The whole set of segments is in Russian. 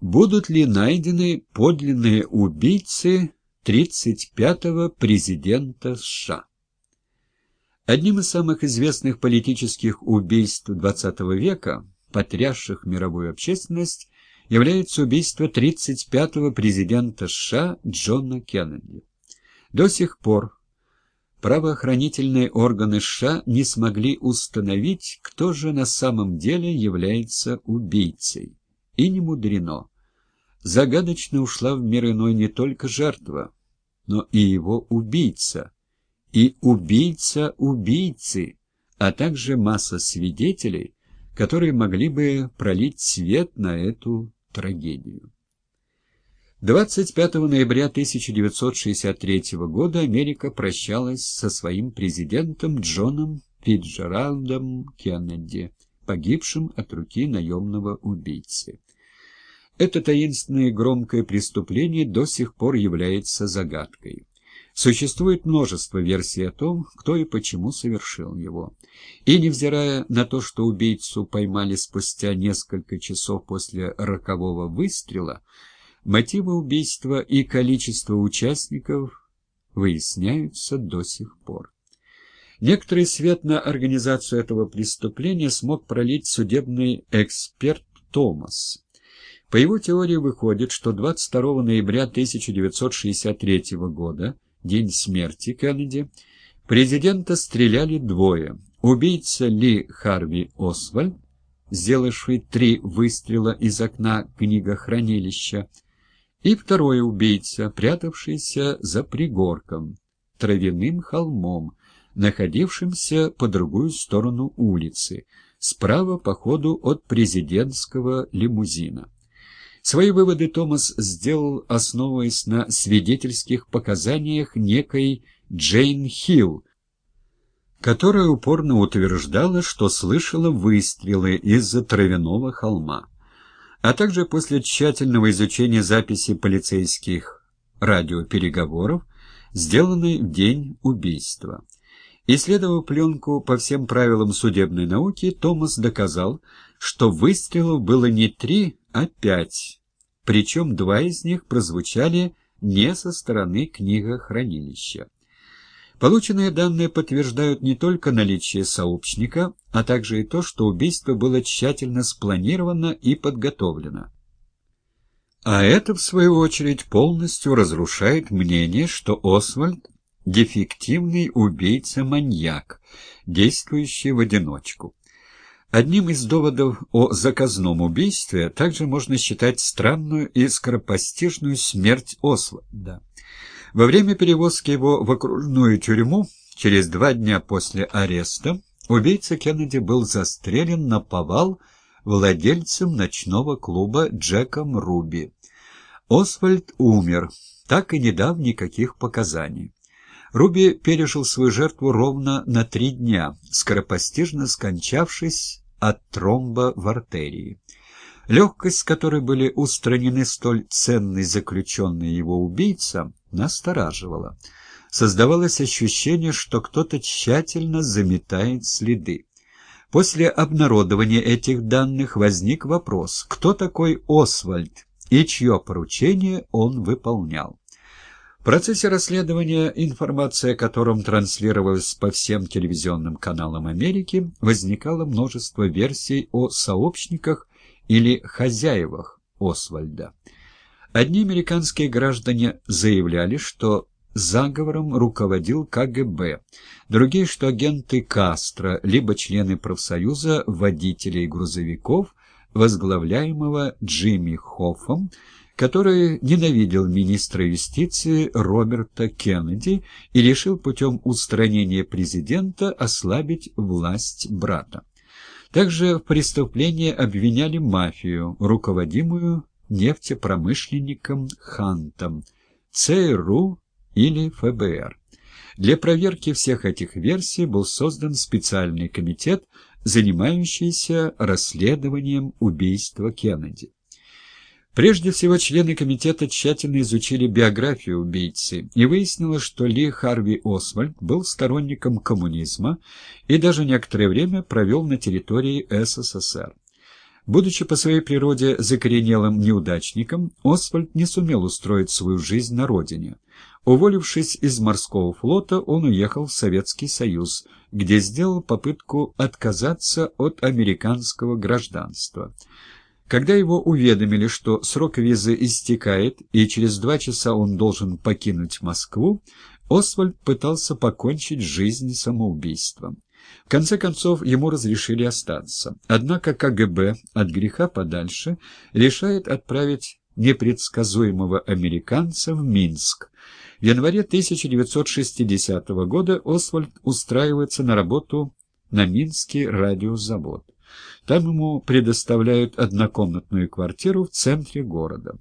Будут ли найдены подлинные убийцы 35-го президента США? Одним из самых известных политических убийств XX века, потрясших мировую общественность, является убийство 35-го президента США Джона Кеннеди. До сих пор правоохранительные органы США не смогли установить, кто же на самом деле является убийцей. И не мудрено. Загадочно ушла в мир иной не только жертва, но и его убийца – и убийца убийцы, а также масса свидетелей, которые могли бы пролить свет на эту трагедию. 25 ноября 1963 года Америка прощалась со своим президентом Джоном Фитджеральдом Кеннеди, погибшим от руки наемного убийцы. Это таинственное громкое преступление до сих пор является загадкой. Существует множество версий о том, кто и почему совершил его. И невзирая на то, что убийцу поймали спустя несколько часов после рокового выстрела, мотивы убийства и количество участников выясняются до сих пор. Некоторый свет на организацию этого преступления смог пролить судебный эксперт Томас. По его теории выходит, что 22 ноября 1963 года день смерти Кеннеди, президента стреляли двое. Убийца Ли Харви Освальд, сделавший три выстрела из окна книгохранилища, и второй убийца, прятавшийся за пригорком, травяным холмом, находившимся по другую сторону улицы, справа по ходу от президентского лимузина. Свои выводы Томас сделал, основываясь на свидетельских показаниях некой Джейн Хилл, которая упорно утверждала, что слышала выстрелы из-за травяного холма, а также после тщательного изучения записи полицейских радиопереговоров, сделанной в день убийства. Исследовав пленку по всем правилам судебной науки, Томас доказал, что выстрелов было не три, а пять, причем два из них прозвучали не со стороны книгохранилища. Полученные данные подтверждают не только наличие сообщника, а также и то, что убийство было тщательно спланировано и подготовлено. А это, в свою очередь, полностью разрушает мнение, что Освальд – дефективный убийца-маньяк, действующий в одиночку. Одним из доводов о заказном убийстве также можно считать странную и скоропостижную смерть Освальда. Во время перевозки его в окружную тюрьму, через два дня после ареста, убийца Кеннеди был застрелен на повал владельцем ночного клуба Джеком Руби. Освальд умер, так и не дав никаких показаний. Руби пережил свою жертву ровно на три дня, скоропостижно скончавшись от тромба в артерии. Легкость, с которой были устранены столь ценный заключенный его убийца, настораживала. Создавалось ощущение, что кто-то тщательно заметает следы. После обнародования этих данных возник вопрос, кто такой Освальд и чье поручение он выполнял. В процессе расследования, информация о котором транслировалась по всем телевизионным каналам Америки, возникало множество версий о сообщниках или хозяевах Освальда. Одни американские граждане заявляли, что заговором руководил КГБ, другие, что агенты Кастро, либо члены профсоюза водителей грузовиков, возглавляемого Джимми Хоффом, который ненавидел министра юстиции Роберта Кеннеди и решил путем устранения президента ослабить власть брата. Также в преступлении обвиняли мафию, руководимую нефтепромышленником Хантом, ЦРУ или ФБР. Для проверки всех этих версий был создан специальный комитет, занимающийся расследованием убийства Кеннеди. Прежде всего, члены комитета тщательно изучили биографию убийцы, и выяснилось, что Ли Харви Освальд был сторонником коммунизма и даже некоторое время провел на территории СССР. Будучи по своей природе закоренелым неудачником, Освальд не сумел устроить свою жизнь на родине. Уволившись из морского флота, он уехал в Советский Союз, где сделал попытку отказаться от американского гражданства. Когда его уведомили, что срок визы истекает и через два часа он должен покинуть Москву, Освальд пытался покончить жизнь самоубийством. В конце концов, ему разрешили остаться. Однако КГБ от греха подальше решает отправить непредсказуемого американца в Минск. В январе 1960 года Освальд устраивается на работу на Минский радиозавод. Там ему предоставляют однокомнатную квартиру в центре города.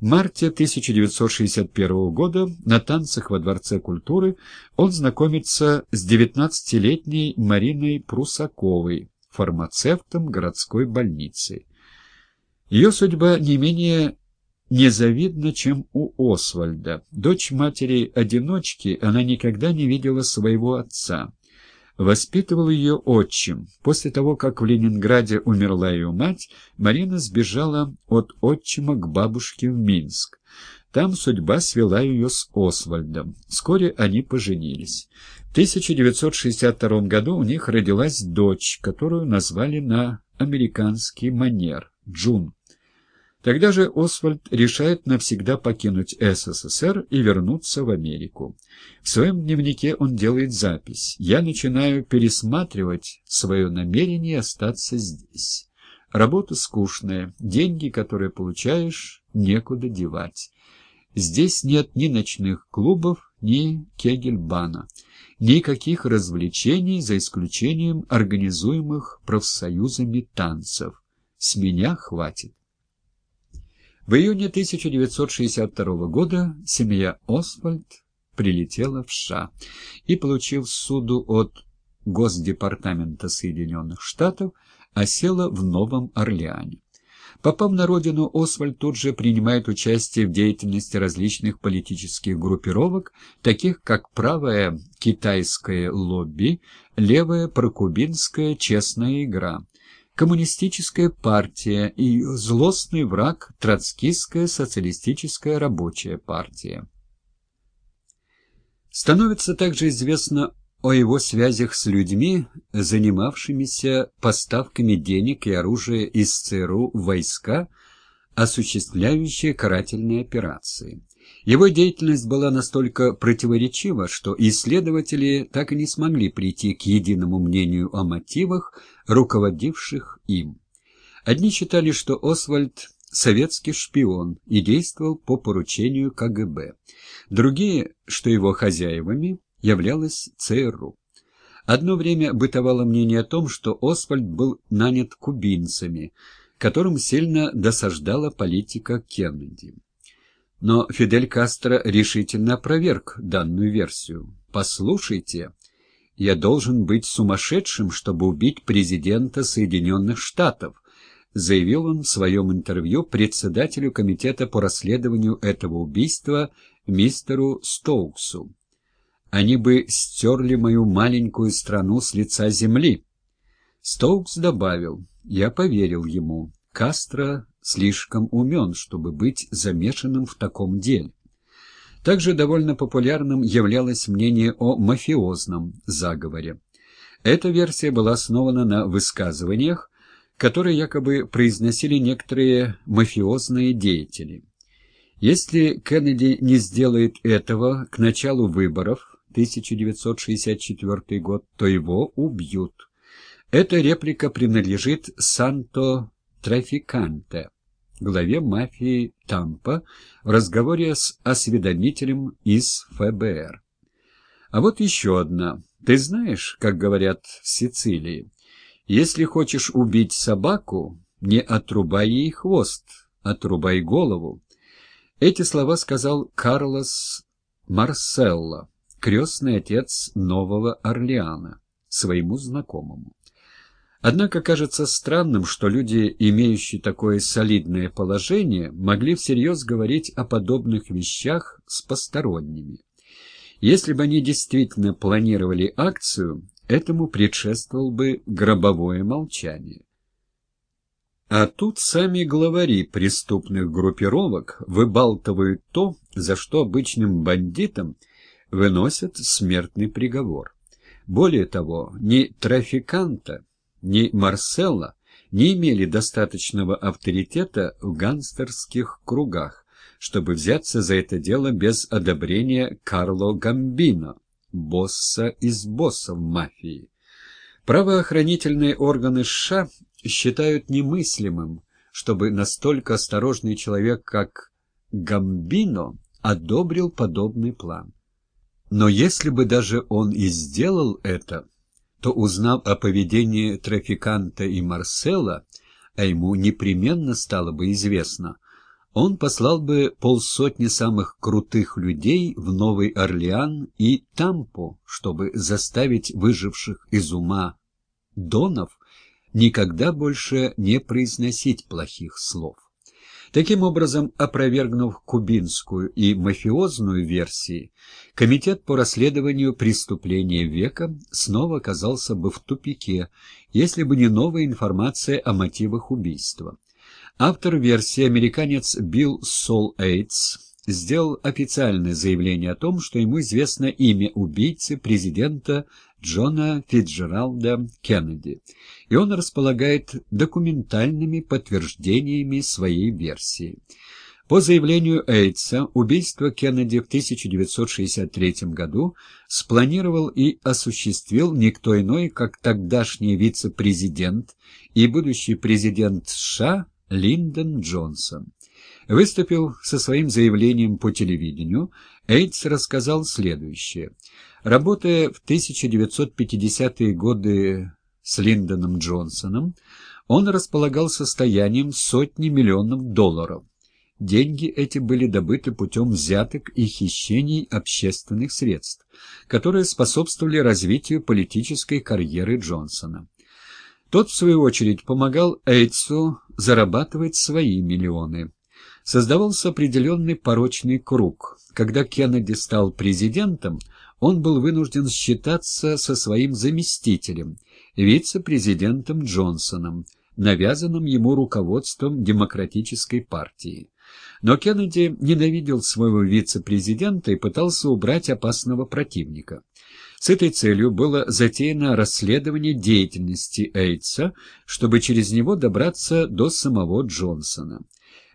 В марте 1961 года на танцах во Дворце культуры он знакомится с 19-летней Мариной Прусаковой, фармацевтом городской больницы. Ее судьба не менее незавидна, чем у Освальда. Дочь матери-одиночки, она никогда не видела своего отца. Воспитывал ее отчим. После того, как в Ленинграде умерла ее мать, Марина сбежала от отчима к бабушке в Минск. Там судьба свела ее с Освальдом. Вскоре они поженились. В 1962 году у них родилась дочь, которую назвали на американский манер – Джун. Тогда же Освальд решает навсегда покинуть СССР и вернуться в Америку. В своем дневнике он делает запись «Я начинаю пересматривать свое намерение остаться здесь. Работа скучная, деньги, которые получаешь, некуда девать. Здесь нет ни ночных клубов, ни кегельбана, никаких развлечений, за исключением организуемых профсоюзами танцев. С меня хватит». В июне 1962 года семья Освальд прилетела в США и, получив суду от Госдепартамента Соединенных Штатов, осела в Новом Орлеане. Попав на родину, Освальд тут же принимает участие в деятельности различных политических группировок, таких как правая китайское лобби, левая прокубинская честная игра – Коммунистическая партия и злостный враг Троцкистская социалистическая рабочая партия. Становится также известно о его связях с людьми, занимавшимися поставками денег и оружия из ЦРУ войска, осуществляющие карательные операции. Его деятельность была настолько противоречива, что исследователи так и не смогли прийти к единому мнению о мотивах, руководивших им. Одни считали, что Освальд – советский шпион и действовал по поручению КГБ. Другие, что его хозяевами являлась ЦРУ. Одно время бытовало мнение о том, что Освальд был нанят кубинцами, которым сильно досаждала политика Кеннеди. Но Фидель Кастро решительно опроверг данную версию. «Послушайте, я должен быть сумасшедшим, чтобы убить президента Соединенных Штатов», заявил он в своем интервью председателю комитета по расследованию этого убийства мистеру Стоуксу. «Они бы стерли мою маленькую страну с лица земли». Стоукс добавил, «Я поверил ему. Кастро слишком умен, чтобы быть замешанным в таком деле. Также довольно популярным являлось мнение о мафиозном заговоре. Эта версия была основана на высказываниях, которые якобы произносили некоторые мафиозные деятели. Если Кеннеди не сделает этого к началу выборов 1964 год, то его убьют. Эта реплика принадлежит Санто Трафиканте главе мафии Тампа в разговоре с осведомителем из ФБР. А вот еще одна. Ты знаешь, как говорят в Сицилии, если хочешь убить собаку, не отрубай ей хвост, отрубай голову. Эти слова сказал Карлос Марселло, крестный отец Нового Орлеана, своему знакомому. Однако кажется странным, что люди, имеющие такое солидное положение, могли всерьез говорить о подобных вещах с посторонними. Если бы они действительно планировали акцию, этому предшествовал бы гробовое молчание. А тут сами главари преступных группировок выбалтывают то, за что обычным бандитам выносят смертный приговор. Более того, ни трафиканта, ни Марселла не имели достаточного авторитета в гангстерских кругах, чтобы взяться за это дело без одобрения Карло Гамбино, босса из боссов мафии. Правоохранительные органы США считают немыслимым, чтобы настолько осторожный человек, как Гамбино, одобрил подобный план. Но если бы даже он и сделал это, то, узнав о поведении трафиканта и Марсела, а ему непременно стало бы известно, он послал бы полсотни самых крутых людей в Новый Орлеан и Тампу, чтобы заставить выживших из ума донов никогда больше не произносить плохих слов. Таким образом, опровергнув кубинскую и мафиозную версии, Комитет по расследованию преступления века снова оказался бы в тупике, если бы не новая информация о мотивах убийства. Автор версии, американец Билл Сол Эйтс, сделал официальное заявление о том, что ему известно имя убийцы президента Джона Фитджералда Кеннеди, и он располагает документальными подтверждениями своей версии. По заявлению Эйтса, убийство Кеннеди в 1963 году спланировал и осуществил никто иной, как тогдашний вице-президент и будущий президент США Линдон Джонсон. Выступил со своим заявлением по телевидению, Эйтс рассказал следующее. Работая в 1950-е годы с Линдоном Джонсоном, он располагал состоянием сотни миллионов долларов. Деньги эти были добыты путем взяток и хищений общественных средств, которые способствовали развитию политической карьеры Джонсона. Тот, в свою очередь, помогал Эйтсу зарабатывать свои миллионы. Создавался определенный порочный круг. Когда Кеннеди стал президентом, он был вынужден считаться со своим заместителем, вице-президентом Джонсоном, навязанным ему руководством Демократической партии. Но Кеннеди ненавидел своего вице-президента и пытался убрать опасного противника. С этой целью было затеяно расследование деятельности Эйтса, чтобы через него добраться до самого Джонсона.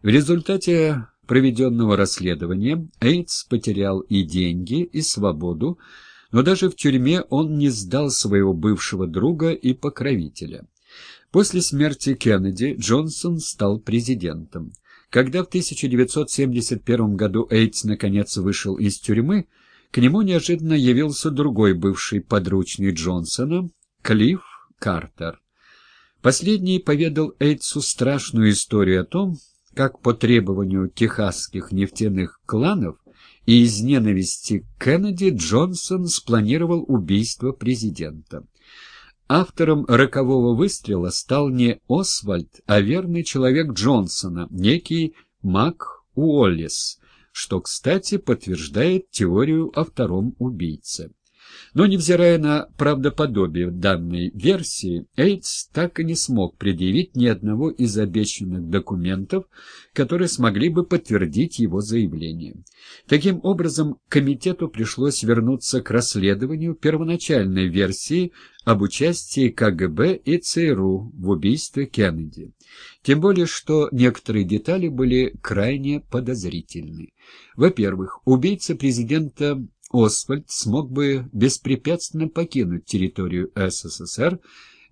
В результате проведенного расследования Эйтс потерял и деньги, и свободу, но даже в тюрьме он не сдал своего бывшего друга и покровителя. После смерти Кеннеди Джонсон стал президентом. Когда в 1971 году Эйтс наконец вышел из тюрьмы, к нему неожиданно явился другой бывший подручный Джонсона, Клифф Картер. Последний поведал Эйтсу страшную историю о том, как по требованию техасских нефтяных кланов и из ненависти к Кеннеди Джонсон спланировал убийство президента. Автором рокового выстрела стал не Освальд, а верный человек Джонсона, некий Мак Уоллес, что, кстати, подтверждает теорию о втором убийце. Но, невзирая на правдоподобие данной версии, Эйтс так и не смог предъявить ни одного из обещанных документов, которые смогли бы подтвердить его заявление. Таким образом, комитету пришлось вернуться к расследованию первоначальной версии об участии КГБ и ЦРУ в убийстве Кеннеди. Тем более, что некоторые детали были крайне подозрительны. Во-первых, убийца президента Освальд смог бы беспрепятственно покинуть территорию СССР,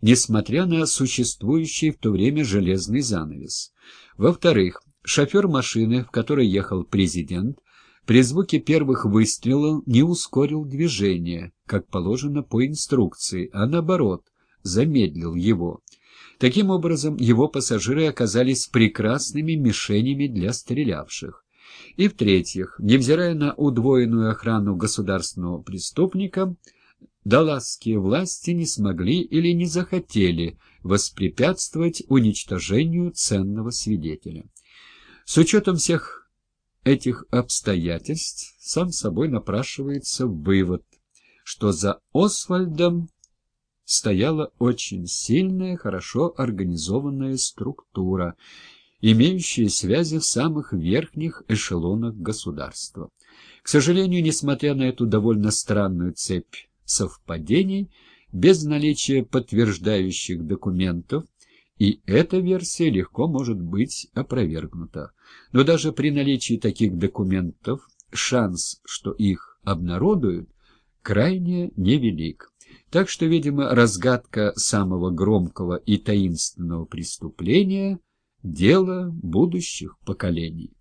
несмотря на существующий в то время железный занавес. Во-вторых, шофер машины, в которой ехал президент, при звуке первых выстрелов не ускорил движение, как положено по инструкции, а наоборот, замедлил его. Таким образом, его пассажиры оказались прекрасными мишенями для стрелявших. И в-третьих, невзирая на удвоенную охрану государственного преступника, даласские власти не смогли или не захотели воспрепятствовать уничтожению ценного свидетеля. С учетом всех этих обстоятельств сам собой напрашивается вывод, что за Освальдом стояла очень сильная, хорошо организованная структура, имеющая связи в самых верхних эшелонах государства. К сожалению, несмотря на эту довольно странную цепь совпадений, без наличия подтверждающих документов, и эта версия легко может быть опровергнута. Но даже при наличии таких документов шанс, что их обнародуют, крайне невелик. Так что, видимо, разгадка самого громкого и таинственного преступления – дело будущих поколений.